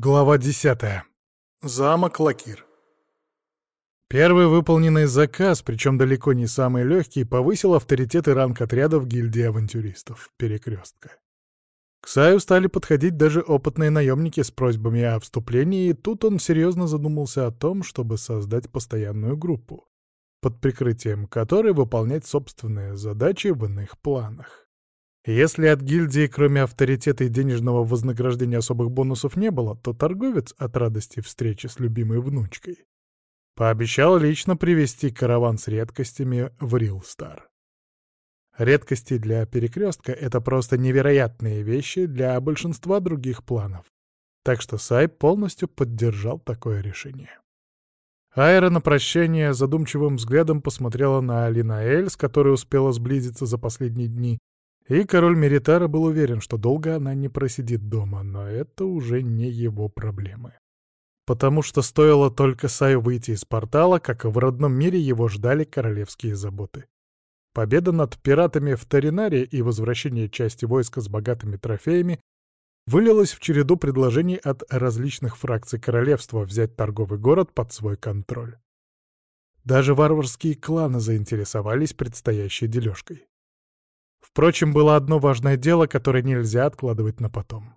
Глава 10. Замок Лакир. Первый выполненный заказ, причем далеко не самый легкий, повысил авторитет и ранг отрядов гильдии авантюристов «Перекрестка». К Саю стали подходить даже опытные наемники с просьбами о вступлении, и тут он серьезно задумался о том, чтобы создать постоянную группу, под прикрытием которой выполнять собственные задачи в иных планах. Если от гильдии, кроме авторитета и денежного вознаграждения особых бонусов не было, то торговец от радости встречи с любимой внучкой пообещал лично привезти караван с редкостями в Рилстар. Редкости для перекрестка — это просто невероятные вещи для большинства других планов. Так что Сай полностью поддержал такое решение. Айра на прощание задумчивым взглядом посмотрела на Линаэль, с которой успела сблизиться за последние дни, и король Меритара был уверен, что долго она не просидит дома, но это уже не его проблемы. Потому что стоило только Саю выйти из портала, как в родном мире его ждали королевские заботы. Победа над пиратами в Таринаре и возвращение части войска с богатыми трофеями вылилось в череду предложений от различных фракций королевства взять торговый город под свой контроль. Даже варварские кланы заинтересовались предстоящей дележкой. Впрочем, было одно важное дело, которое нельзя откладывать на потом.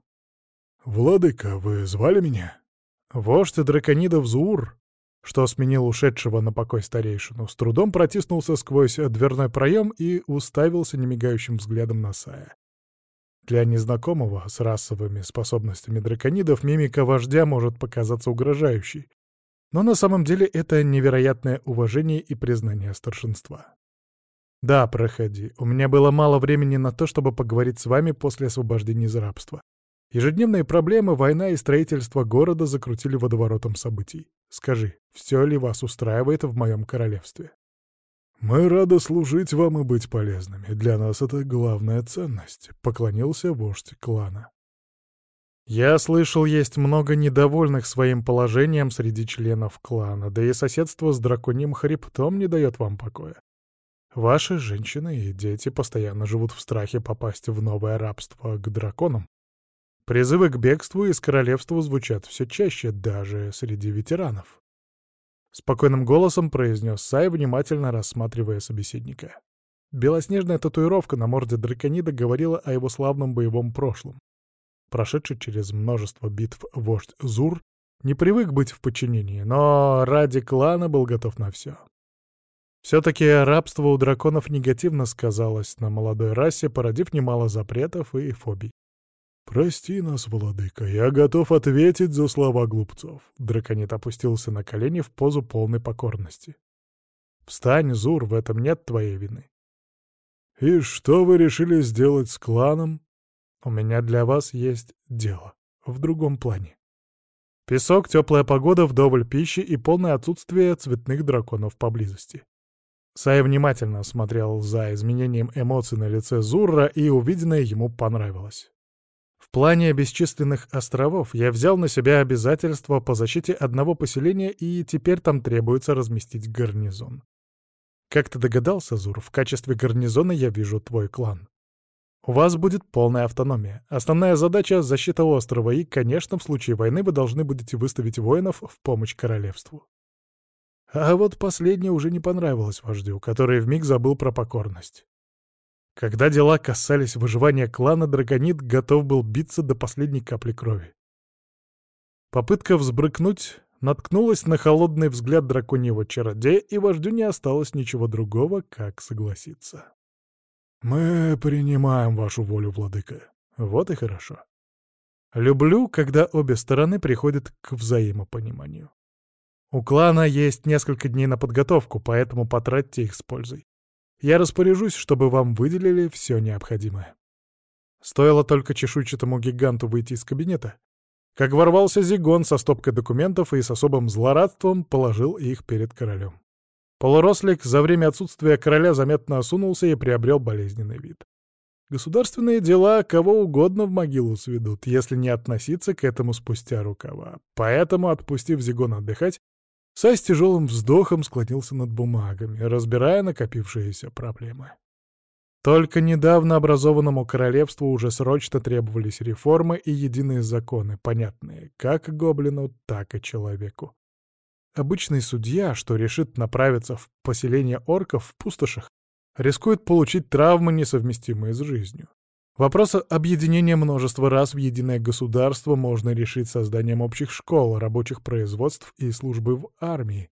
«Владыка, вы звали меня?» Вождь драконидов Зуур, что сменил ушедшего на покой старейшину, с трудом протиснулся сквозь дверной проем и уставился немигающим взглядом на Сая. Для незнакомого с расовыми способностями драконидов мимика вождя может показаться угрожающей, но на самом деле это невероятное уважение и признание старшинства. «Да, проходи. У меня было мало времени на то, чтобы поговорить с вами после освобождения из рабства. Ежедневные проблемы, война и строительство города закрутили водоворотом событий. Скажи, все ли вас устраивает в моем королевстве?» «Мы рады служить вам и быть полезными. Для нас это главная ценность», — поклонился вождь клана. «Я слышал, есть много недовольных своим положением среди членов клана, да и соседство с драконьим хребтом не дает вам покоя. Ваши женщины и дети постоянно живут в страхе попасть в новое рабство к драконам. Призывы к бегству из королевства звучат все чаще, даже среди ветеранов. Спокойным голосом произнес Сай, внимательно рассматривая собеседника. Белоснежная татуировка на морде драконида говорила о его славном боевом прошлом. Прошедший через множество битв вождь Зур не привык быть в подчинении, но ради клана был готов на все. Все-таки рабство у драконов негативно сказалось на молодой расе, породив немало запретов и фобий. «Прости нас, владыка, я готов ответить за слова глупцов». Драконит опустился на колени в позу полной покорности. «Встань, Зур, в этом нет твоей вины». «И что вы решили сделать с кланом?» «У меня для вас есть дело. В другом плане». Песок, теплая погода, вдоволь пищи и полное отсутствие цветных драконов поблизости. Сай внимательно смотрел за изменением эмоций на лице Зурра, и увиденное ему понравилось. В плане бесчисленных островов я взял на себя обязательство по защите одного поселения, и теперь там требуется разместить гарнизон. Как ты догадался, Зур, в качестве гарнизона я вижу твой клан. У вас будет полная автономия. Основная задача — защита острова, и, конечно, в случае войны вы должны будете выставить воинов в помощь королевству. А вот последнее уже не понравилось вождю, который вмиг забыл про покорность. Когда дела касались выживания клана, Драгонит готов был биться до последней капли крови. Попытка взбрыкнуть наткнулась на холодный взгляд драконьего чародея, и вождю не осталось ничего другого, как согласиться. «Мы принимаем вашу волю, владыка. Вот и хорошо. Люблю, когда обе стороны приходят к взаимопониманию. У клана есть несколько дней на подготовку, поэтому потратьте их с пользой. Я распоряжусь, чтобы вам выделили все необходимое. Стоило только чешуйчатому гиганту выйти из кабинета, как ворвался Зигон со стопкой документов и с особым злорадством положил их перед королем. Полурослик за время отсутствия короля заметно осунулся и приобрел болезненный вид. Государственные дела кого угодно в могилу сведут, если не относиться к этому спустя рукава. Поэтому, отпустив Зигона отдыхать, Сай с тяжелым вздохом склонился над бумагами, разбирая накопившиеся проблемы. Только недавно образованному королевству уже срочно требовались реформы и единые законы, понятные как гоблину, так и человеку. Обычный судья, что решит направиться в поселение орков в пустошах, рискует получить травмы, несовместимые с жизнью. Вопрос объединения множества рас в единое государство можно решить созданием общих школ, рабочих производств и службы в армии.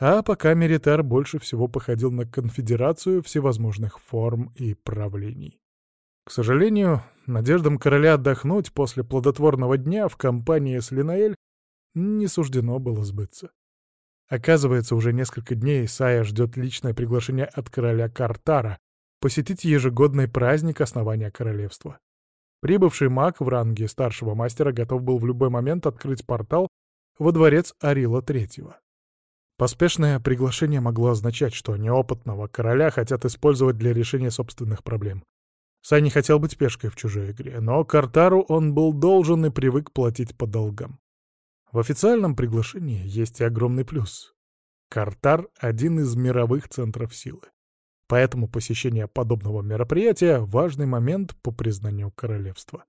А пока Меритар больше всего походил на конфедерацию всевозможных форм и правлений. К сожалению, надеждам короля отдохнуть после плодотворного дня в компании с Линаэль не суждено было сбыться. Оказывается, уже несколько дней Сая ждет личное приглашение от короля Картара, посетить ежегодный праздник основания королевства. Прибывший маг в ранге старшего мастера готов был в любой момент открыть портал во дворец Арила Третьего. Поспешное приглашение могло означать, что неопытного короля хотят использовать для решения собственных проблем. Сай не хотел быть пешкой в чужой игре, но Картару он был должен и привык платить по долгам. В официальном приглашении есть и огромный плюс. Картар — один из мировых центров силы. Поэтому посещение подобного мероприятия — важный момент по признанию королевства.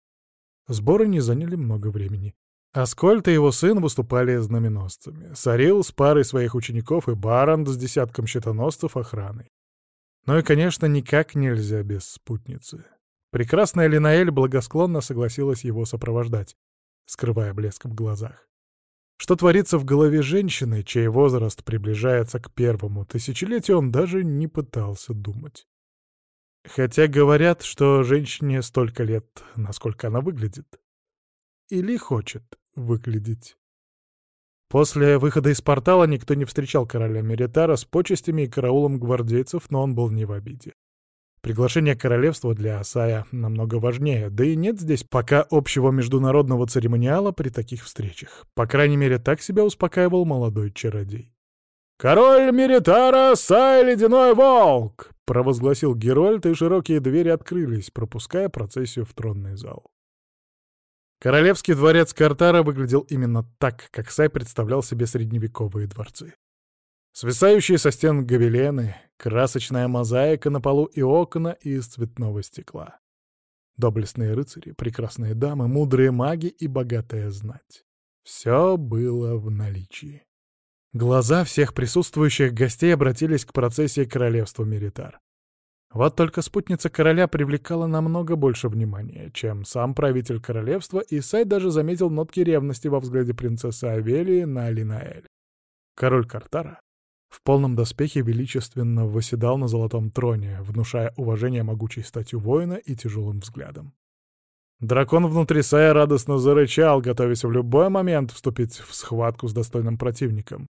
Сборы не заняли много времени. Аскольд и его сын выступали знаменосцами. Сарил с парой своих учеников и Баранд с десятком щитоносцев охраной. Ну и, конечно, никак нельзя без спутницы. Прекрасная Линаэль благосклонно согласилась его сопровождать, скрывая блеск в глазах. Что творится в голове женщины, чей возраст приближается к первому тысячелетию, он даже не пытался думать. Хотя говорят, что женщине столько лет, насколько она выглядит. Или хочет выглядеть. После выхода из портала никто не встречал короля Меритара с почестями и караулом гвардейцев, но он был не в обиде. Приглашение королевства для Асая намного важнее, да и нет здесь пока общего международного церемониала при таких встречах. По крайней мере, так себя успокаивал молодой чародей. «Король Меритара, Асай Ледяной Волк!» — провозгласил Герольд, и широкие двери открылись, пропуская процессию в тронный зал. Королевский дворец Картара выглядел именно так, как Сай представлял себе средневековые дворцы. Свисающие со стен гобелены, красочная мозаика на полу и окна из цветного стекла. Доблестные рыцари, прекрасные дамы, мудрые маги и богатая знать. Все было в наличии. Глаза всех присутствующих гостей обратились к процессии королевства Меритар. Вот только спутница короля привлекала намного больше внимания, чем сам правитель королевства, и Сай даже заметил нотки ревности во взгляде принцессы Авелии на Линаэль. Король Картара в полном доспехе величественно восседал на золотом троне, внушая уважение могучей статью воина и тяжелым взглядом. Дракон внутри Сая радостно зарычал, готовясь в любой момент вступить в схватку с достойным противником.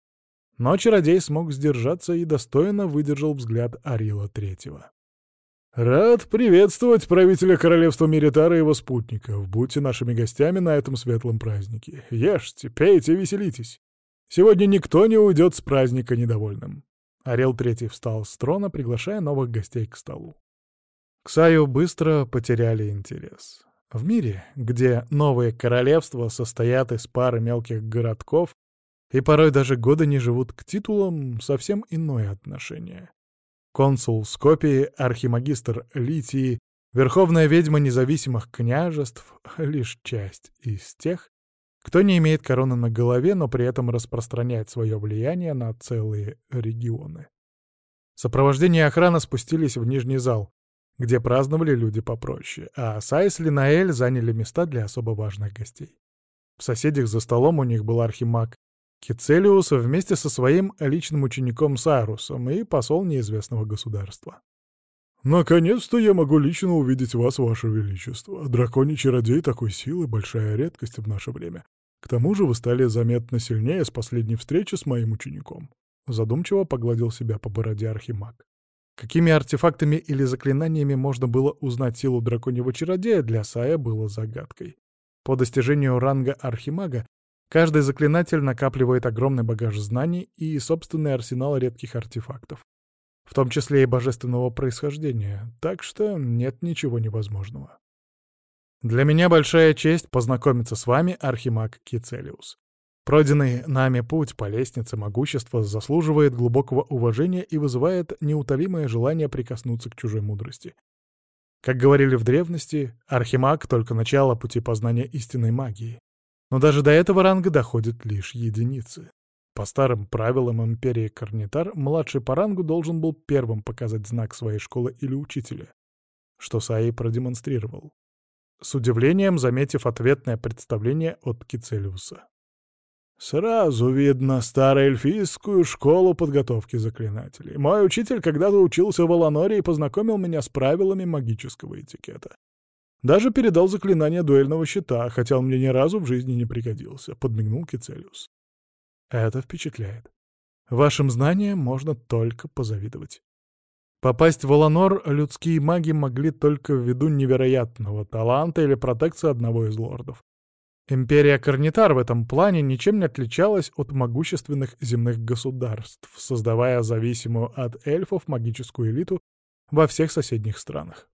Но чародей смог сдержаться и достойно выдержал взгляд Арила Третьего. «Рад приветствовать правителя королевства Меритара и его спутников. Будьте нашими гостями на этом светлом празднике. Ешьте, пейте, веселитесь. Сегодня никто не уйдет с праздника недовольным. Орел Третий встал с трона, приглашая новых гостей к столу. К Саю быстро потеряли интерес. В мире, где новые королевства состоят из пары мелких городков и порой даже года не живут к титулам, совсем иное отношение. Консул Скопии, архимагистр Литии, верховная ведьма независимых княжеств — лишь часть из тех, кто не имеет короны на голове, но при этом распространяет свое влияние на целые регионы. Сопровождение и охрана спустились в нижний зал, где праздновали люди попроще, а Сайс и Линаэль заняли места для особо важных гостей. В соседях за столом у них был архимаг Кицелиус вместе со своим личным учеником Сайрусом и посол неизвестного государства. «Наконец-то я могу лично увидеть вас, ваше величество. Драконий чародей такой силы — большая редкость в наше время. К тому же вы стали заметно сильнее с последней встречи с моим учеником. Задумчиво погладил себя по бороде Архимаг. Какими артефактами или заклинаниями можно было узнать силу драконьего чародея, для Сая было загадкой. По достижению ранга Архимага каждый заклинатель накапливает огромный багаж знаний и собственный арсенал редких артефактов, в том числе и божественного происхождения, так что нет ничего невозможного. Для меня большая честь познакомиться с вами, Архимаг Кицелиус. Пройденный нами путь по лестнице могущества заслуживает глубокого уважения и вызывает неутолимое желание прикоснуться к чужой мудрости. Как говорили в древности, архимаг — только начало пути познания истинной магии. Но даже до этого ранга доходят лишь единицы. По старым правилам Империи Карнитар, младший по рангу должен был первым показать знак своей школы или учителя, что Саи продемонстрировал, с удивлением заметив ответное представление от Кицелиуса. «Сразу видно староэльфийскую школу подготовки заклинателей. Мой учитель когда-то учился в Аланоре и познакомил меня с правилами магического этикета. Даже передал заклинание дуэльного щита, хотя он мне ни разу в жизни не пригодился», — подмигнул Кицелиус. «Это впечатляет. Вашим знаниям можно только позавидовать. Попасть в Аланор людские маги могли только ввиду невероятного таланта или протекции одного из лордов. Империя Карнитар в этом плане ничем не отличалась от могущественных земных государств, создавая зависимую от эльфов магическую элиту во всех соседних странах.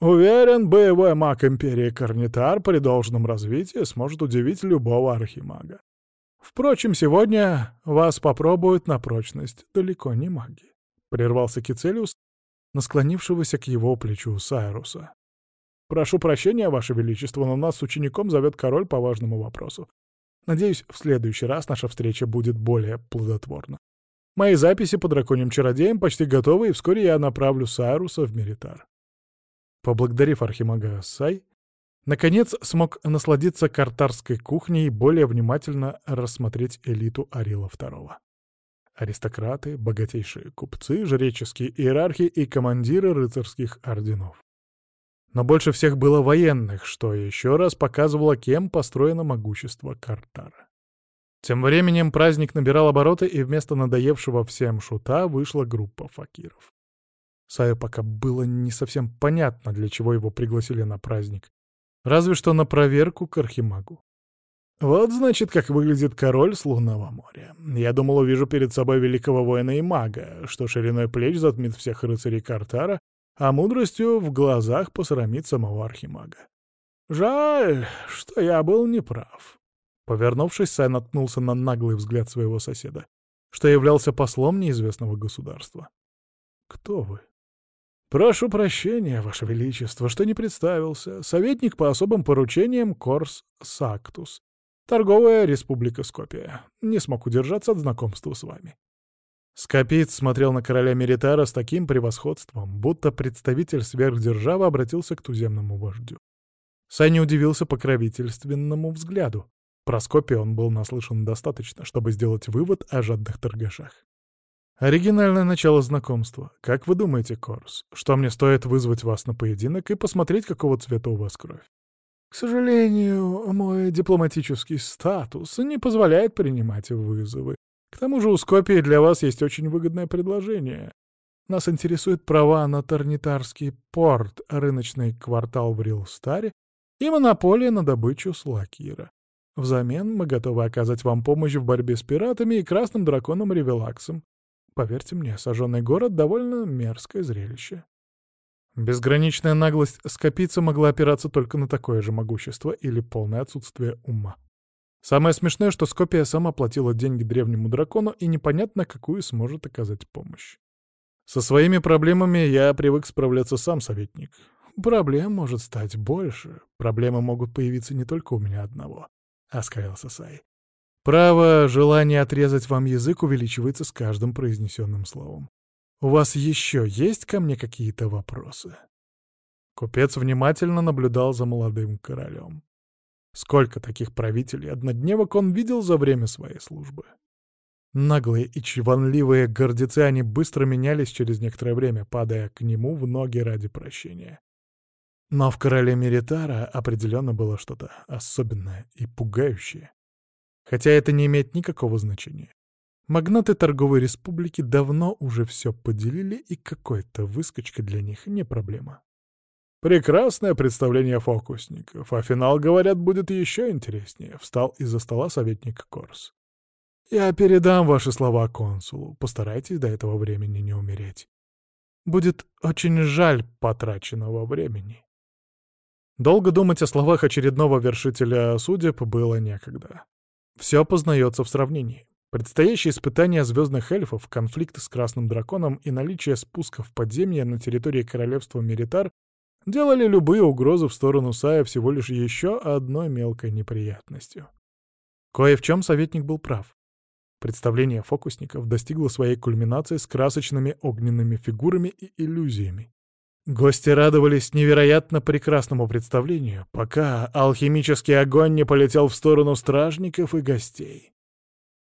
Уверен, боевой маг Империи Карнитар при должном развитии сможет удивить любого архимага. Впрочем, сегодня вас попробуют на прочность далеко не маги. Прервался Кицелиус, на склонившегося к его плечу Сайруса. «Прошу прощения, Ваше Величество, но нас с учеником зовет король по важному вопросу. Надеюсь, в следующий раз наша встреча будет более плодотворна. Мои записи по драконьим чародеям почти готовы, и вскоре я направлю Сайруса в Меритар». Поблагодарив Архимага Сай, наконец смог насладиться картарской кухней и более внимательно рассмотреть элиту Арила II. Аристократы, богатейшие купцы, жреческие иерархи и командиры рыцарских орденов. Но больше всех было военных, что еще раз показывало, кем построено могущество Картара. Тем временем праздник набирал обороты, и вместо надоевшего всем шута вышла группа факиров. Саю пока было не совсем понятно, для чего его пригласили на праздник. Разве что на проверку к Архимагу. Вот, значит, как выглядит король с лунного моря. Я думал, увижу перед собой великого воина и мага, что шириной плеч затмит всех рыцарей Картара, а мудростью в глазах посрамит самого архимага. Жаль, что я был неправ. Повернувшись, Сай наткнулся на наглый взгляд своего соседа, что являлся послом неизвестного государства. «Кто вы?» «Прошу прощения, Ваше Величество, что не представился. Советник по особым поручениям Корс Сактус, Торговая республика Скопия. Не смог удержаться от знакомства с вами. Скопиец смотрел на короля Меритара с таким превосходством, будто представитель сверхдержавы обратился к туземному вождю. Сай удивился покровительственному взгляду. Про Скопия он был наслышан достаточно, чтобы сделать вывод о жадных торгашах. Оригинальное начало знакомства. Как вы думаете, Корс, что мне стоит вызвать вас на поединок и посмотреть, какого цвета у вас кровь? К сожалению, мой дипломатический статус не позволяет принимать вызовы. К тому же у Скопии для вас есть очень выгодное предложение. Нас интересуют права на Тарнитарский порт, рыночный квартал в Рилстаре и монополия на добычу Слакира. Взамен мы готовы оказать вам помощь в борьбе с пиратами и красным драконом Ревелаксом. Поверьте мне, сожженный город — довольно мерзкое зрелище. Безграничная наглость скопиться могла опираться только на такое же могущество или полное отсутствие ума. Самое смешное, что Скопия сама платила деньги древнему дракону и непонятно, какую сможет оказать помощь. Со своими проблемами я привык справляться сам, советник. Проблем может стать больше. Проблемы могут появиться не только у меня одного, — оскалился Сай. Право, желание отрезать вам язык увеличивается с каждым произнесенным словом. «У вас еще есть ко мне какие-то вопросы?» Купец внимательно наблюдал за молодым королем. Сколько таких правителей однодневок он видел за время своей службы? Наглые и чванливые гордецы они быстро менялись через некоторое время, падая к нему в ноги ради прощения. Но в короле Меритара определенно было что-то особенное и пугающее. Хотя это не имеет никакого значения. Магнаты торговой республики давно уже все поделили, и какой-то выскочка для них не проблема. Прекрасное представление фокусников, а финал, говорят, будет еще интереснее, встал из-за стола советник Корс. Я передам ваши слова консулу, постарайтесь до этого времени не умереть. Будет очень жаль потраченного времени. Долго думать о словах очередного вершителя судеб было некогда. Все познается в сравнении. Предстоящие испытания звездных эльфов, конфликты с Красным Драконом и наличие спусков подземья на территории королевства Меритар делали любые угрозы в сторону Сая всего лишь еще одной мелкой неприятностью. Кое в чем советник был прав. Представление фокусников достигло своей кульминации с красочными огненными фигурами и иллюзиями. Гости радовались невероятно прекрасному представлению, пока алхимический огонь не полетел в сторону стражников и гостей.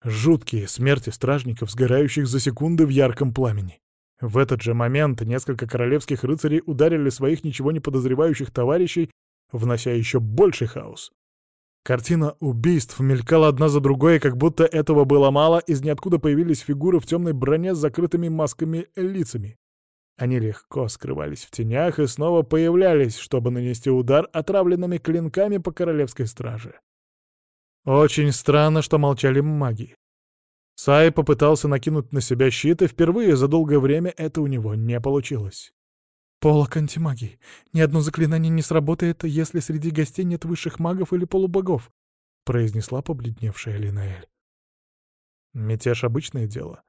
Жуткие смерти стражников, сгорающих за секунды в ярком пламени. В этот же момент несколько королевских рыцарей ударили своих ничего не подозревающих товарищей, внося еще больший хаос. Картина убийств мелькала одна за другой, как будто этого было мало, из ниоткуда появились фигуры в темной броне с закрытыми масками лицами. Они легко скрывались в тенях и снова появлялись, чтобы нанести удар отравленными клинками по королевской страже. Очень странно, что молчали маги. Сай попытался накинуть на себя щит, и впервые за долгое время это у него не получилось. «Полок антимагии. Ни одно заклинание не сработает, если среди гостей нет высших магов или полубогов», — произнесла побледневшая Линаэль. Мятеж — обычное дело.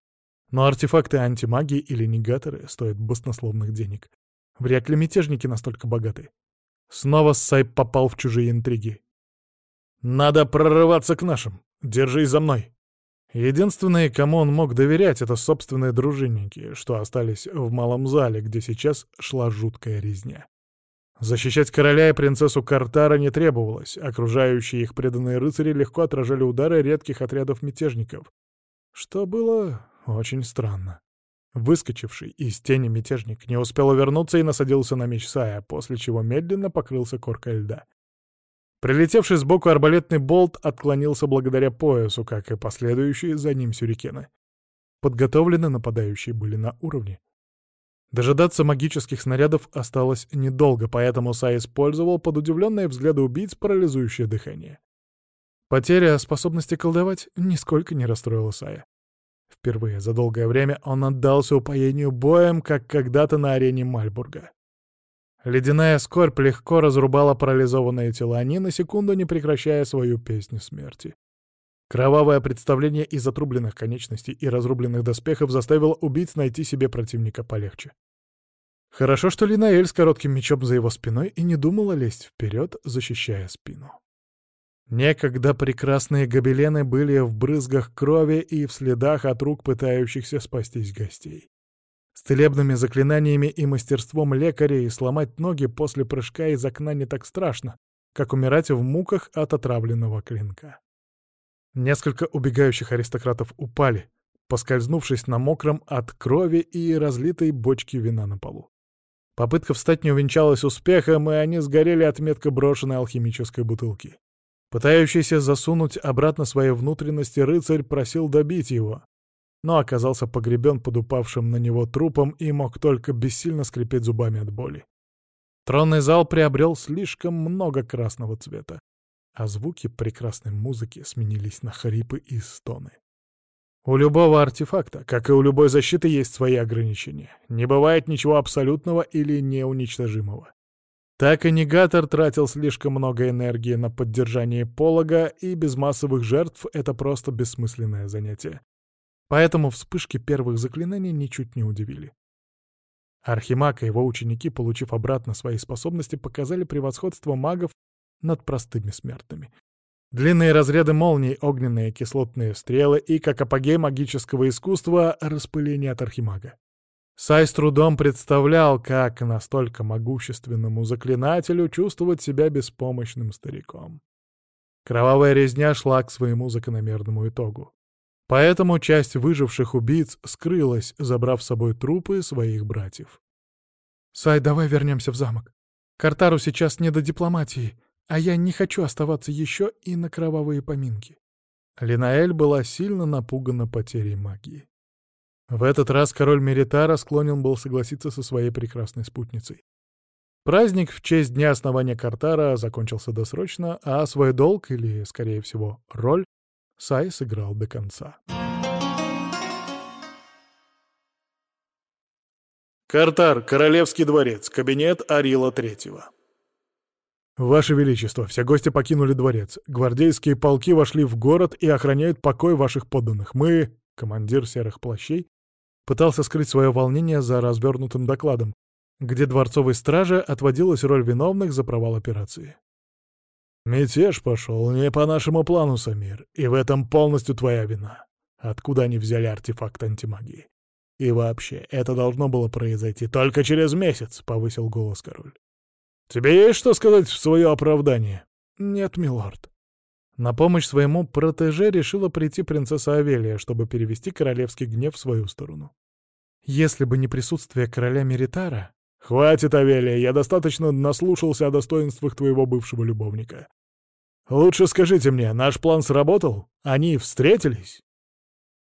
Но артефакты антимагии или негаторы стоят баснословных денег. Вряд ли мятежники настолько богаты. Снова Сай попал в чужие интриги. «Надо прорываться к нашим. Держись за мной!» Единственные, кому он мог доверять, это собственные дружинники, что остались в малом зале, где сейчас шла жуткая резня. Защищать короля и принцессу Картара не требовалось, окружающие их преданные рыцари легко отражали удары редких отрядов мятежников, что было очень странно. Выскочивший из тени мятежник не успел увернуться и насадился на меч Сая, после чего медленно покрылся коркой льда. Прилетевший сбоку арбалетный болт отклонился благодаря поясу, как и последующие за ним сюрикены. Подготовлены нападающие были на уровне. Дожидаться магических снарядов осталось недолго, поэтому Сай использовал под удивленные взгляды убийц парализующее дыхание. Потеря способности колдовать нисколько не расстроила Сая. Впервые за долгое время он отдался упоению боем, как когда-то на арене Мальбурга. Ледяная скорбь легко разрубала парализованные тела, ни на секунду не прекращая свою песню смерти. Кровавое представление из отрубленных конечностей и разрубленных доспехов заставило убийц найти себе противника полегче. Хорошо, что Линаэль с коротким мечом за его спиной и не думала лезть вперед, защищая спину. Некогда прекрасные гобелены были в брызгах крови и в следах от рук пытающихся спастись гостей. С целебными заклинаниями и мастерством лекарей сломать ноги после прыжка из окна не так страшно, как умирать в муках от отравленного клинка. Несколько убегающих аристократов упали, поскользнувшись на мокром от крови и разлитой бочки вина на полу. Попытка встать не увенчалась успехом, и они сгорели от метко брошенной алхимической бутылки. Пытающийся засунуть обратно свои внутренности рыцарь просил добить его, но оказался погребен под упавшим на него трупом и мог только бессильно скрипеть зубами от боли. Тронный зал приобрел слишком много красного цвета, а звуки прекрасной музыки сменились на хрипы и стоны. У любого артефакта, как и у любой защиты, есть свои ограничения. Не бывает ничего абсолютного или неуничтожимого. Так и негатор тратил слишком много энергии на поддержание полога, и без массовых жертв это просто бессмысленное занятие. Поэтому вспышки первых заклинаний ничуть не удивили. Архимаг и его ученики, получив обратно свои способности, показали превосходство магов над простыми смертными. Длинные разряды молний, огненные кислотные стрелы и, как апогей магического искусства, распыление от архимага. Сай с трудом представлял, как настолько могущественному заклинателю чувствовать себя беспомощным стариком. Кровавая резня шла к своему закономерному итогу. Поэтому часть выживших убийц скрылась, забрав с собой трупы своих братьев. «Сай, давай вернемся в замок. Картару сейчас не до дипломатии, а я не хочу оставаться еще и на кровавые поминки». Линаэль была сильно напугана потерей магии. В этот раз король Меритара склонен был согласиться со своей прекрасной спутницей. Праздник в честь дня основания Картара закончился досрочно, а свой долг, или, скорее всего, роль, Сай сыграл до конца. Картар, Королевский дворец, кабинет Арила Третьего. «Ваше Величество, все гости покинули дворец. Гвардейские полки вошли в город и охраняют покой ваших подданных. Мы, командир серых плащей, пытался скрыть свое волнение за развернутым докладом, где дворцовой страже отводилась роль виновных за провал операции. «Мятеж пошел не по нашему плану, Самир, и в этом полностью твоя вина. Откуда они взяли артефакт антимагии? И вообще, это должно было произойти только через месяц», — повысил голос король. «Тебе есть что сказать в свое оправдание?» «Нет, милорд». На помощь своему протеже решила прийти принцесса Авелия, чтобы перевести королевский гнев в свою сторону. Если бы не присутствие короля Меритара... «Хватит, Авелия, я достаточно наслушался о достоинствах твоего бывшего любовника. Лучше скажите мне, наш план сработал? Они встретились?»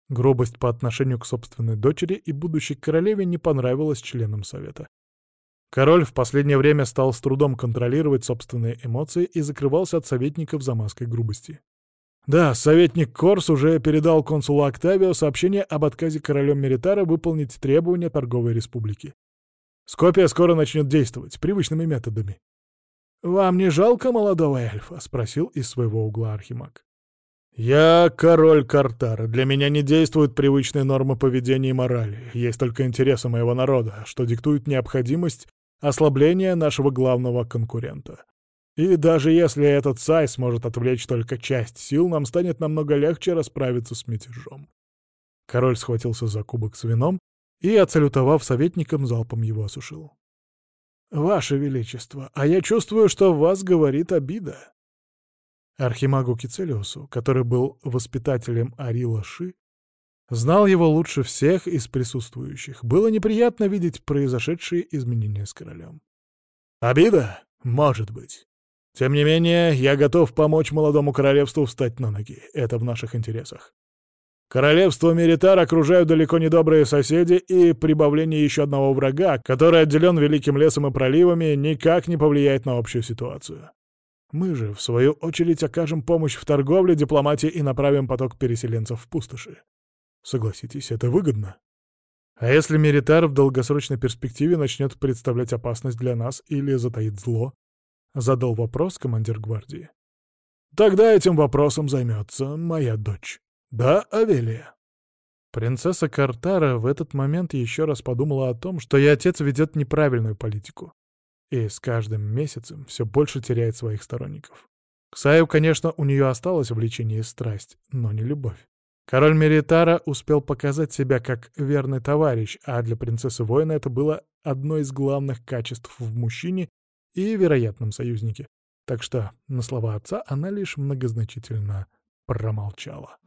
Грубость по отношению к собственной дочери и будущей королеве не понравилась членам совета. Король в последнее время стал с трудом контролировать собственные эмоции и закрывался от советников за маской грубости. Да, советник Корс уже передал консулу Октавио сообщение об отказе королем Меритара выполнить требования торговой республики. Скопия скоро начнет действовать привычными методами. «Вам не жалко молодого эльфа?» — спросил из своего угла Архимаг. «Я король Картара. Для меня не действуют привычные нормы поведения и морали. Есть только интересы моего народа, что диктует необходимость ослабления нашего главного конкурента. И даже если этот Сай сможет отвлечь только часть сил, нам станет намного легче расправиться с мятежом». Король схватился за кубок с вином и, отсалютовав советником, залпом его осушил. «Ваше Величество, а я чувствую, что в вас говорит обида». Архимагу Кицелиусу, который был воспитателем Арила Ши, знал его лучше всех из присутствующих. Было неприятно видеть произошедшие изменения с королем. «Обида? Может быть. Тем не менее, я готов помочь молодому королевству встать на ноги. Это в наших интересах. Королевство Меритар окружают далеко недобрые соседи, и прибавление еще одного врага, который отделен великим лесом и проливами, никак не повлияет на общую ситуацию. Мы же, в свою очередь, окажем помощь в торговле, дипломатии и направим поток переселенцев в пустоши. Согласитесь, это выгодно. А если Меритар в долгосрочной перспективе начнет представлять опасность для нас или затаит зло? Задал вопрос командир гвардии. Тогда этим вопросом займется моя дочь. «Да, Авелия». Принцесса Картара в этот момент еще раз подумала о том, что ее отец ведет неправильную политику. И с каждым месяцем все больше теряет своих сторонников. К Саю, конечно, у нее осталось влечение и страсть, но не любовь. Король Меритара успел показать себя как верный товарищ, а для принцессы воина это было одно из главных качеств в мужчине и вероятном союзнике. Так что на слова отца она лишь многозначительно промолчала.